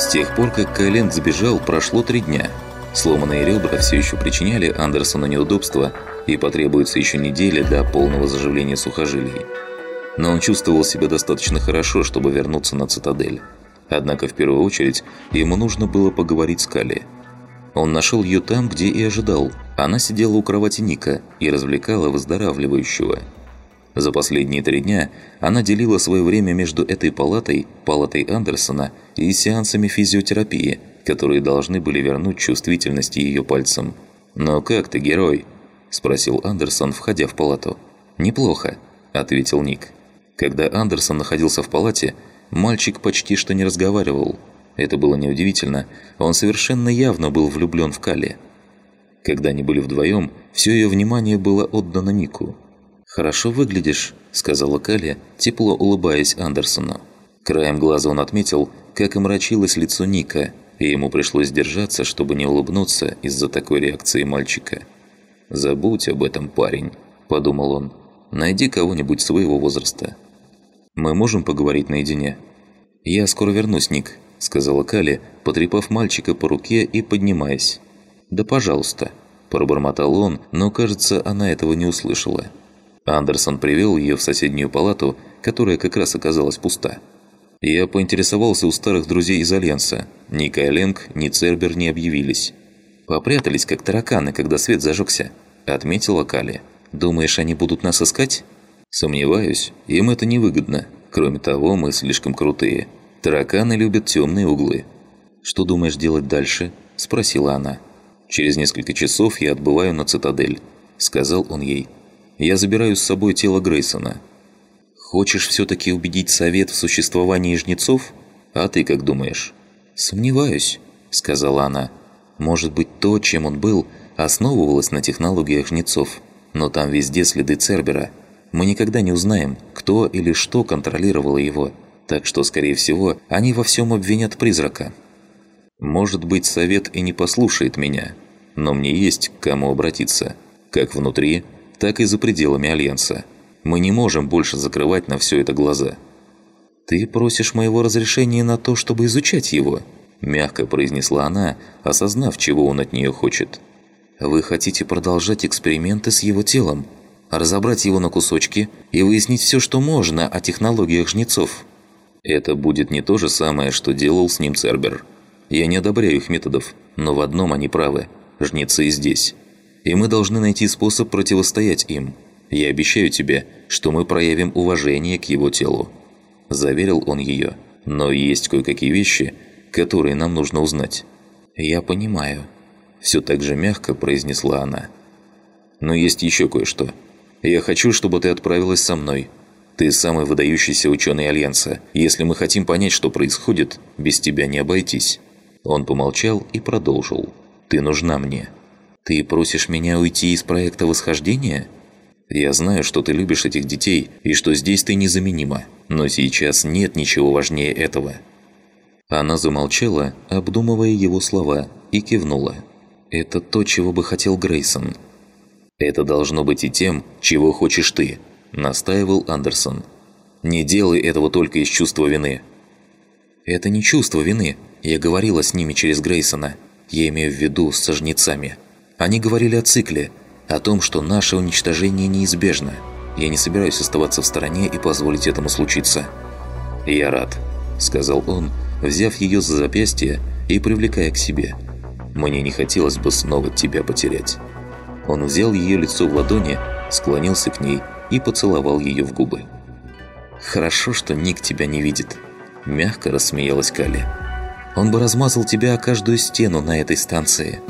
С тех пор, как Кайленд сбежал, прошло три дня. Сломанные ребра все еще причиняли Андерсону неудобства, и потребуется еще неделя до полного заживления сухожилий. Но он чувствовал себя достаточно хорошо, чтобы вернуться на цитадель. Однако в первую очередь ему нужно было поговорить с Кали. Он нашел ее там, где и ожидал. Она сидела у кровати Ника и развлекала выздоравливающего. За последние три дня она делила свое время между этой палатой, палатой Андерсона и сеансами физиотерапии, которые должны были вернуть чувствительность ее пальцам. «Но как ты, герой?» – спросил Андерсон, входя в палату. «Неплохо», – ответил Ник. Когда Андерсон находился в палате, мальчик почти что не разговаривал. Это было неудивительно, он совершенно явно был влюблен в Калли. Когда они были вдвоем, все ее внимание было отдано Нику – «Хорошо выглядишь», – сказала Калия, тепло улыбаясь Андерсону. Краем глаза он отметил, как омрачилось лицо Ника, и ему пришлось держаться, чтобы не улыбнуться из-за такой реакции мальчика. «Забудь об этом, парень», – подумал он. «Найди кого-нибудь своего возраста». «Мы можем поговорить наедине?» «Я скоро вернусь, Ник», – сказала Кали, потрепав мальчика по руке и поднимаясь. «Да пожалуйста», – пробормотал он, но, кажется, она этого не услышала. Андерсон привел ее в соседнюю палату, которая как раз оказалась пуста. Я поинтересовался у старых друзей из Альянса. Ни Кайленг, ни Цербер не объявились. «Попрятались, как тараканы, когда свет зажегся», – отметила Кали. «Думаешь, они будут нас искать?» «Сомневаюсь. Им это невыгодно. Кроме того, мы слишком крутые. Тараканы любят темные углы». «Что думаешь делать дальше?» – спросила она. «Через несколько часов я отбываю на цитадель», – сказал он ей я забираю с собой тело Грейсона. Хочешь все-таки убедить совет в существовании жнецов? А ты как думаешь? Сомневаюсь, сказала она. Может быть, то, чем он был, основывалось на технологиях жнецов. Но там везде следы Цербера. Мы никогда не узнаем, кто или что контролировало его. Так что, скорее всего, они во всем обвинят призрака. Может быть, совет и не послушает меня, но мне есть к кому обратиться. Как внутри, так и за пределами Альянса. Мы не можем больше закрывать на все это глаза. «Ты просишь моего разрешения на то, чтобы изучать его?» Мягко произнесла она, осознав, чего он от нее хочет. «Вы хотите продолжать эксперименты с его телом? Разобрать его на кусочки и выяснить все, что можно о технологиях жнецов?» «Это будет не то же самое, что делал с ним Цербер. Я не одобряю их методов, но в одном они правы. Жнецы здесь и мы должны найти способ противостоять им. Я обещаю тебе, что мы проявим уважение к его телу». Заверил он ее. «Но есть кое-какие вещи, которые нам нужно узнать». «Я понимаю», – все так же мягко произнесла она. «Но есть еще кое-что. Я хочу, чтобы ты отправилась со мной. Ты самый выдающийся ученый Альянса. Если мы хотим понять, что происходит, без тебя не обойтись». Он помолчал и продолжил. «Ты нужна мне». «Ты просишь меня уйти из проекта восхождения?» «Я знаю, что ты любишь этих детей и что здесь ты незаменима, но сейчас нет ничего важнее этого». Она замолчала, обдумывая его слова, и кивнула. «Это то, чего бы хотел Грейсон». «Это должно быть и тем, чего хочешь ты», – настаивал Андерсон. «Не делай этого только из чувства вины». «Это не чувство вины. Я говорила с ними через Грейсона. Я имею в виду с жнецами». Они говорили о цикле, о том, что наше уничтожение неизбежно. Я не собираюсь оставаться в стороне и позволить этому случиться. «Я рад», – сказал он, взяв ее за запястье и привлекая к себе. «Мне не хотелось бы снова тебя потерять». Он взял ее лицо в ладони, склонился к ней и поцеловал ее в губы. «Хорошо, что Ник тебя не видит», – мягко рассмеялась Кали. «Он бы размазал тебя о каждую стену на этой станции».